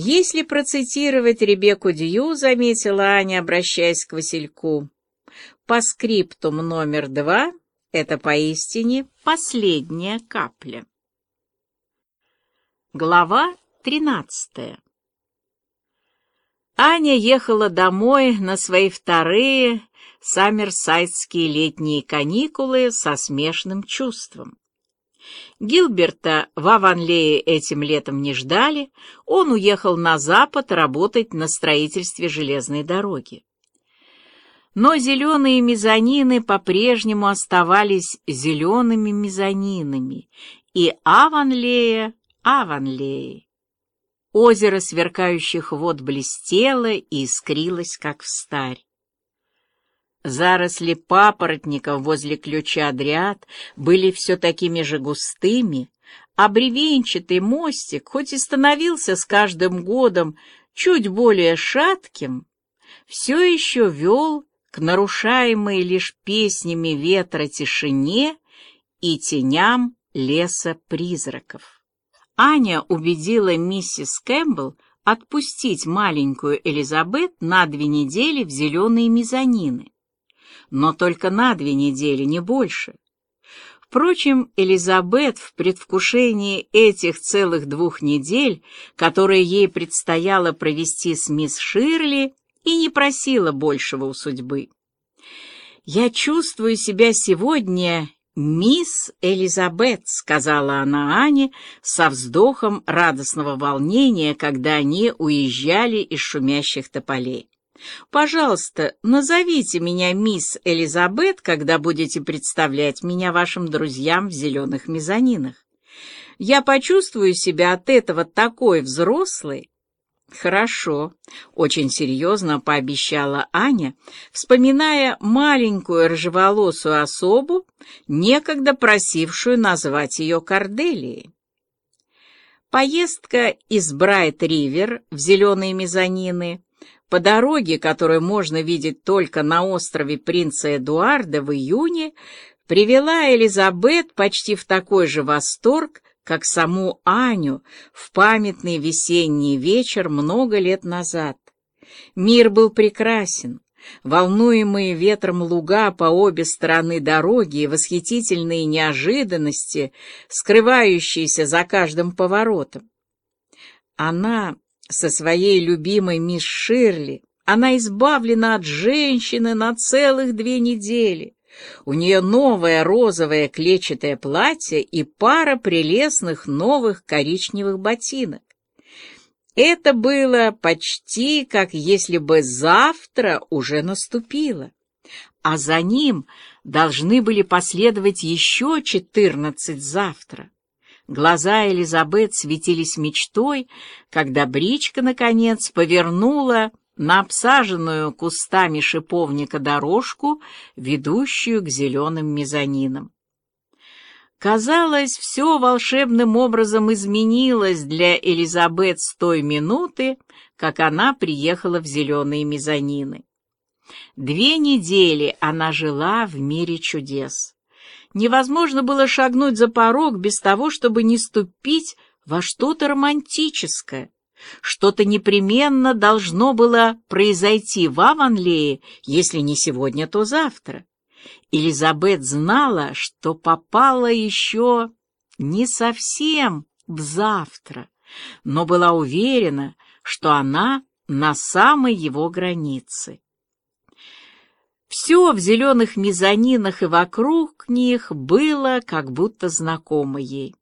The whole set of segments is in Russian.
Если процитировать Ребекку Дью, заметила Аня, обращаясь к Васильку, по скриптум номер два это поистине последняя капля. Глава тринадцатая Аня ехала домой на свои вторые саммерсайдские летние каникулы со смешным чувством. Гилберта в Аванлее этим летом не ждали, он уехал на запад работать на строительстве железной дороги. Но зеленые мезонины по-прежнему оставались зелеными мезонинами, и Аванлея — Аванлеей. Озеро сверкающих вод блестело и искрилось, как встарь. Заросли папоротников возле ключа Адриат были все такими же густыми, а бревенчатый мостик, хоть и становился с каждым годом чуть более шатким, все еще вел к нарушаемой лишь песнями ветра тишине и теням леса призраков. Аня убедила миссис Кэмпбелл отпустить маленькую Элизабет на две недели в зеленые мезонины но только на две недели, не больше. Впрочем, Элизабет в предвкушении этих целых двух недель, которые ей предстояло провести с мисс Ширли, и не просила большего у судьбы. «Я чувствую себя сегодня мисс Элизабет», — сказала она Ане со вздохом радостного волнения, когда они уезжали из шумящих тополей. Пожалуйста, назовите меня мисс Элизабет, когда будете представлять меня вашим друзьям в зеленых мезонинах. Я почувствую себя от этого такой взрослой. Хорошо, очень серьезно пообещала Аня, вспоминая маленькую рыжеволосую особу, некогда просившую назвать ее Корделией. Поездка из Брайт-Ривер в зеленые мезонины по дороге, которую можно видеть только на острове принца Эдуарда в июне, привела Элизабет почти в такой же восторг, как саму Аню в памятный весенний вечер много лет назад. Мир был прекрасен. Волнуемые ветром луга по обе стороны дороги и восхитительные неожиданности, скрывающиеся за каждым поворотом. Она со своей любимой мисс Ширли она избавлена от женщины на целых две недели. У нее новое розовое клетчатое платье и пара прелестных новых коричневых ботинок. Это было почти как если бы завтра уже наступило, а за ним должны были последовать еще четырнадцать завтра. Глаза Элизабет светились мечтой, когда бричка, наконец, повернула на обсаженную кустами шиповника дорожку, ведущую к зеленым мезонинам. Казалось, все волшебным образом изменилось для Элизабет с той минуты, как она приехала в зеленые мезонины. Две недели она жила в мире чудес невозможно было шагнуть за порог без того, чтобы не ступить во что-то романтическое. Что-то непременно должно было произойти в Аванлее, если не сегодня, то завтра. Элизабет знала, что попала еще не совсем в завтра, но была уверена, что она на самой его границе. Все в зеленых мезонинах и вокруг них было как будто знакомо ей.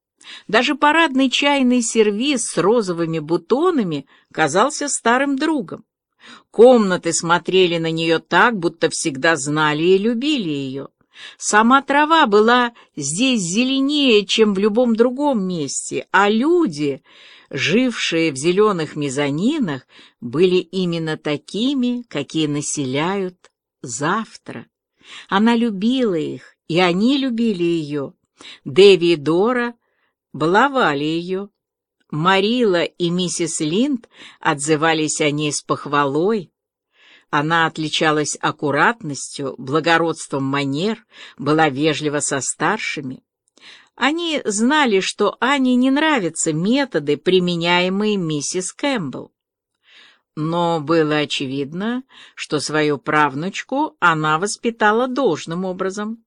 Даже парадный чайный сервиз с розовыми бутонами казался старым другом. Комнаты смотрели на нее так, будто всегда знали и любили ее. Сама трава была здесь зеленее, чем в любом другом месте, а люди, жившие в зеленых мезонинах, были именно такими, какие населяют завтра. Она любила их, и они любили ее. Дэви и Дора баловали ее. Марила и миссис Линд отзывались о ней с похвалой. Она отличалась аккуратностью, благородством манер, была вежлива со старшими. Они знали, что Ане не нравятся методы, применяемые миссис Кэмпбелл. Но было очевидно, что свою правнучку она воспитала должным образом.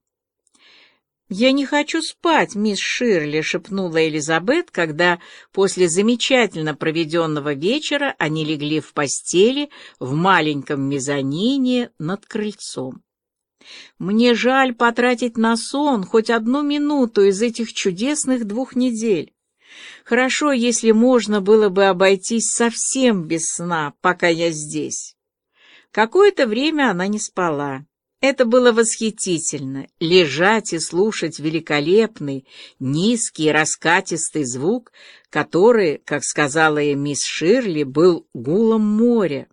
«Я не хочу спать, мисс Ширли», — шепнула Элизабет, когда после замечательно проведенного вечера они легли в постели в маленьком мезонине над крыльцом. «Мне жаль потратить на сон хоть одну минуту из этих чудесных двух недель. Хорошо, если можно было бы обойтись совсем без сна, пока я здесь». Какое-то время она не спала. Это было восхитительно — лежать и слушать великолепный, низкий, раскатистый звук, который, как сказала ей мисс Ширли, был гулом моря.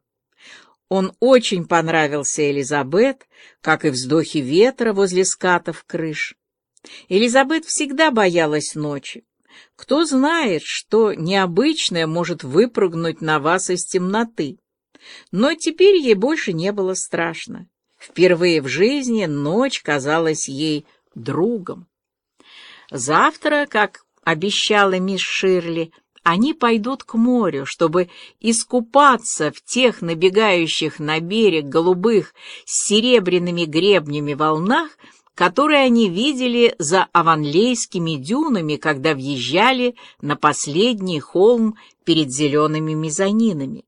Он очень понравился Элизабет, как и вздохи ветра возле скатов крыш. Элизабет всегда боялась ночи. Кто знает, что необычное может выпрыгнуть на вас из темноты. Но теперь ей больше не было страшно. Впервые в жизни ночь казалась ей другом. Завтра, как обещала мисс Ширли, они пойдут к морю, чтобы искупаться в тех набегающих на берег голубых с серебряными гребнями волнах, которые они видели за аванлейскими дюнами, когда въезжали на последний холм перед зелеными мезонинами.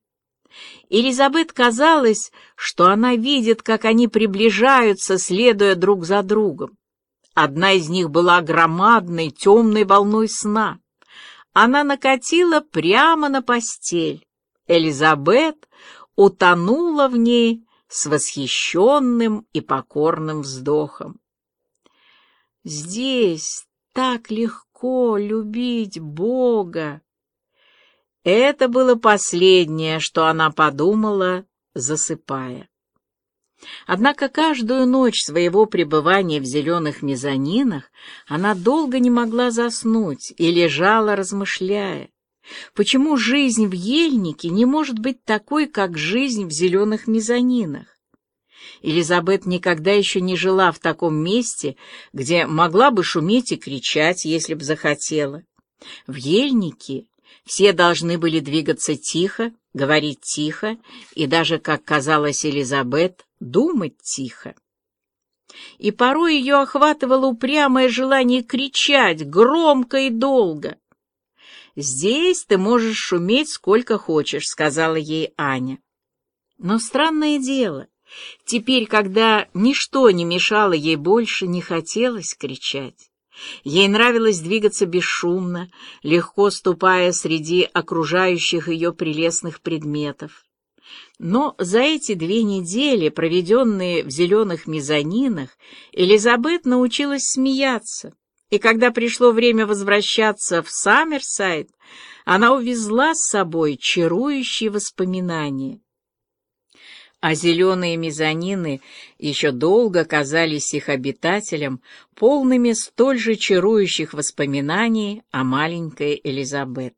Элизабет казалось, что она видит, как они приближаются, следуя друг за другом. Одна из них была громадной темной волной сна. Она накатила прямо на постель. Элизабет утонула в ней с восхищенным и покорным вздохом. «Здесь так легко любить Бога!» Это было последнее, что она подумала, засыпая. Однако каждую ночь своего пребывания в зеленых мезонинах она долго не могла заснуть и лежала, размышляя. Почему жизнь в ельнике не может быть такой, как жизнь в зеленых мезонинах? Элизабет никогда еще не жила в таком месте, где могла бы шуметь и кричать, если б захотела. В ельнике все должны были двигаться тихо, говорить тихо и даже, как казалось Элизабет, думать тихо. И порой ее охватывало упрямое желание кричать громко и долго. «Здесь ты можешь шуметь сколько хочешь», — сказала ей Аня. Но странное дело, теперь, когда ничто не мешало ей больше, не хотелось кричать. Ей нравилось двигаться бесшумно, легко ступая среди окружающих ее прелестных предметов. Но за эти две недели, проведенные в зеленых мезонинах, Элизабет научилась смеяться, и когда пришло время возвращаться в Саммерсайд, она увезла с собой чарующие воспоминания а зеленые мезонины еще долго казались их обитателям полными столь же чарующих воспоминаний о маленькой Элизабет.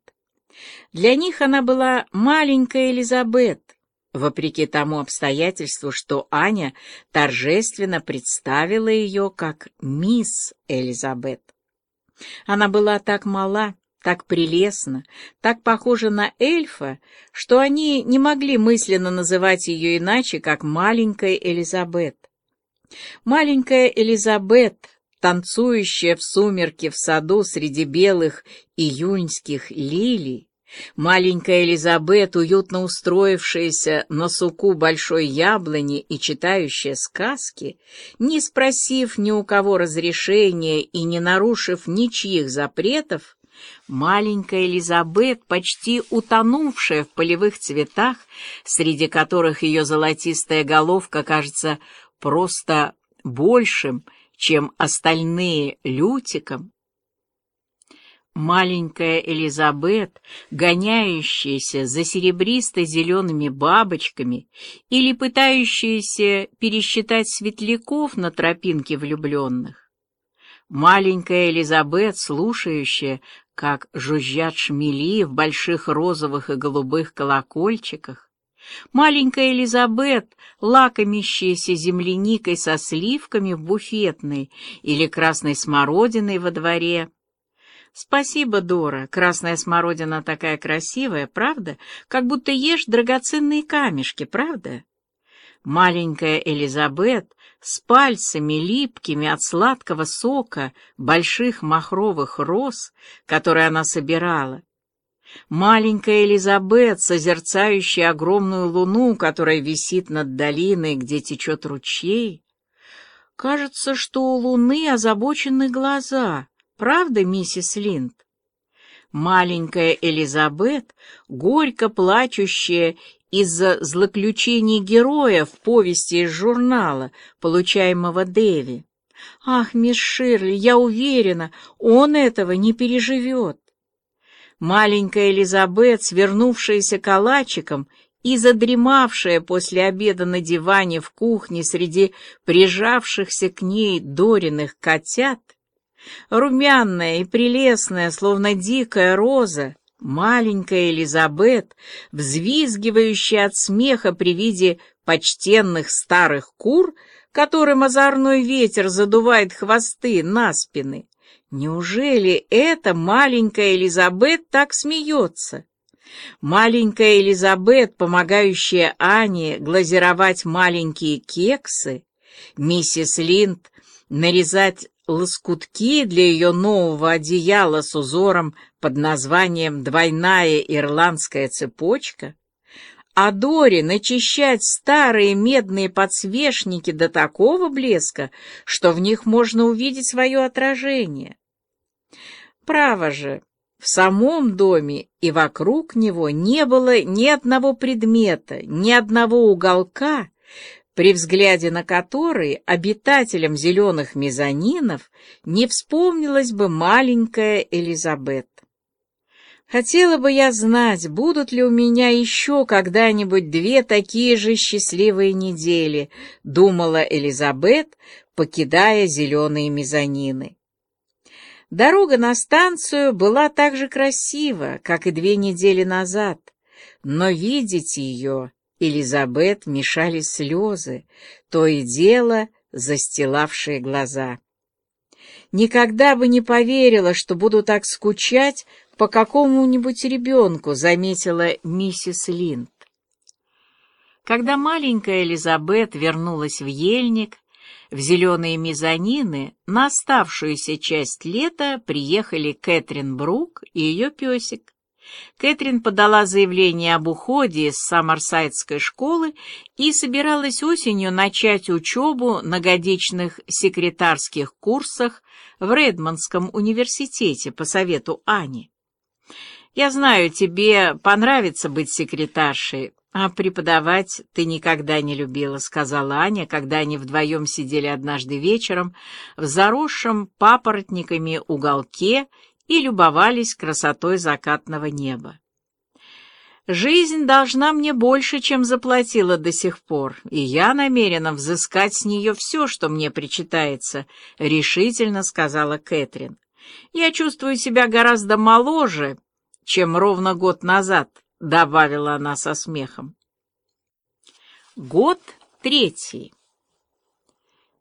Для них она была маленькая Элизабет, вопреки тому обстоятельству, что Аня торжественно представила ее как мисс Элизабет. Она была так мала, так прелестно, так похожа на эльфа, что они не могли мысленно называть ее иначе, как маленькая Элизабет. Маленькая Элизабет, танцующая в сумерке в саду среди белых июньских лилий, маленькая Элизабет, уютно устроившаяся на суку большой яблони и читающая сказки, не спросив ни у кого разрешения и не нарушив ничьих запретов, Маленькая Элизабет, почти утонувшая в полевых цветах, среди которых ее золотистая головка кажется просто большим, чем остальные лютиком, Маленькая Элизабет, гоняющаяся за серебристо-зелеными бабочками или пытающаяся пересчитать светляков на тропинке влюбленных. Маленькая Элизабет, слушающая, как жужжат шмели в больших розовых и голубых колокольчиках, маленькая Элизабет, лакомящаяся земляникой со сливками в буфетной или красной смородиной во дворе, Спасибо, Дора. Красная смородина такая красивая, правда? Как будто ешь драгоценные камешки, правда? Маленькая Элизабет с пальцами липкими от сладкого сока больших махровых роз, которые она собирала. Маленькая Элизабет, созерцающая огромную луну, которая висит над долиной, где течет ручей. Кажется, что у луны озабочены глаза. Правда, миссис Линд? Маленькая Элизабет, горько плачущая из-за злоключений героя в повести из журнала, получаемого Дэви. Ах, мисс Ширли, я уверена, он этого не переживет. Маленькая Элизабет, свернувшаяся калачиком и задремавшая после обеда на диване в кухне среди прижавшихся к ней Дориных котят, Румяная и прелестная, словно дикая роза, маленькая Элизабет, взвизгивающая от смеха при виде почтенных старых кур, которым озорной ветер задувает хвосты на спины. Неужели эта маленькая Элизабет так смеется? Маленькая Элизабет, помогающая Ане глазировать маленькие кексы, миссис Линд нарезать лоскутки для ее нового одеяла с узором под названием «Двойная ирландская цепочка», а Дори начищать старые медные подсвечники до такого блеска, что в них можно увидеть свое отражение. Право же, в самом доме и вокруг него не было ни одного предмета, ни одного уголка, при взгляде на который обитателям зеленых мезонинов не вспомнилась бы маленькая Элизабет. Хотела бы я знать, будут ли у меня еще когда-нибудь две такие же счастливые недели, думала Элизабет, покидая зеленые мезонины. Дорога на станцию была так же красива, как и две недели назад, но видеть ее Элизабет мешали слезы, то и дело застилавшие глаза. «Никогда бы не поверила, что буду так скучать по какому-нибудь ребенку», — заметила миссис Линд. Когда маленькая Элизабет вернулась в ельник, в зеленые мезонины на оставшуюся часть лета приехали Кэтрин Брук и ее песик. Кэтрин подала заявление об уходе из Саммерсайдской школы и собиралась осенью начать учебу на годичных секретарских курсах в Редмондском университете по совету Ани. «Я знаю, тебе понравится быть секретаршей, а преподавать ты никогда не любила», — сказала Аня, когда они вдвоем сидели однажды вечером в заросшем папоротниками уголке и любовались красотой закатного неба. Жизнь должна мне больше, чем заплатила до сих пор, и я намерена взыскать с нее все, что мне причитается, — решительно сказала Кэтрин. Я чувствую себя гораздо моложе, чем ровно год назад, — добавила она со смехом. Год третий.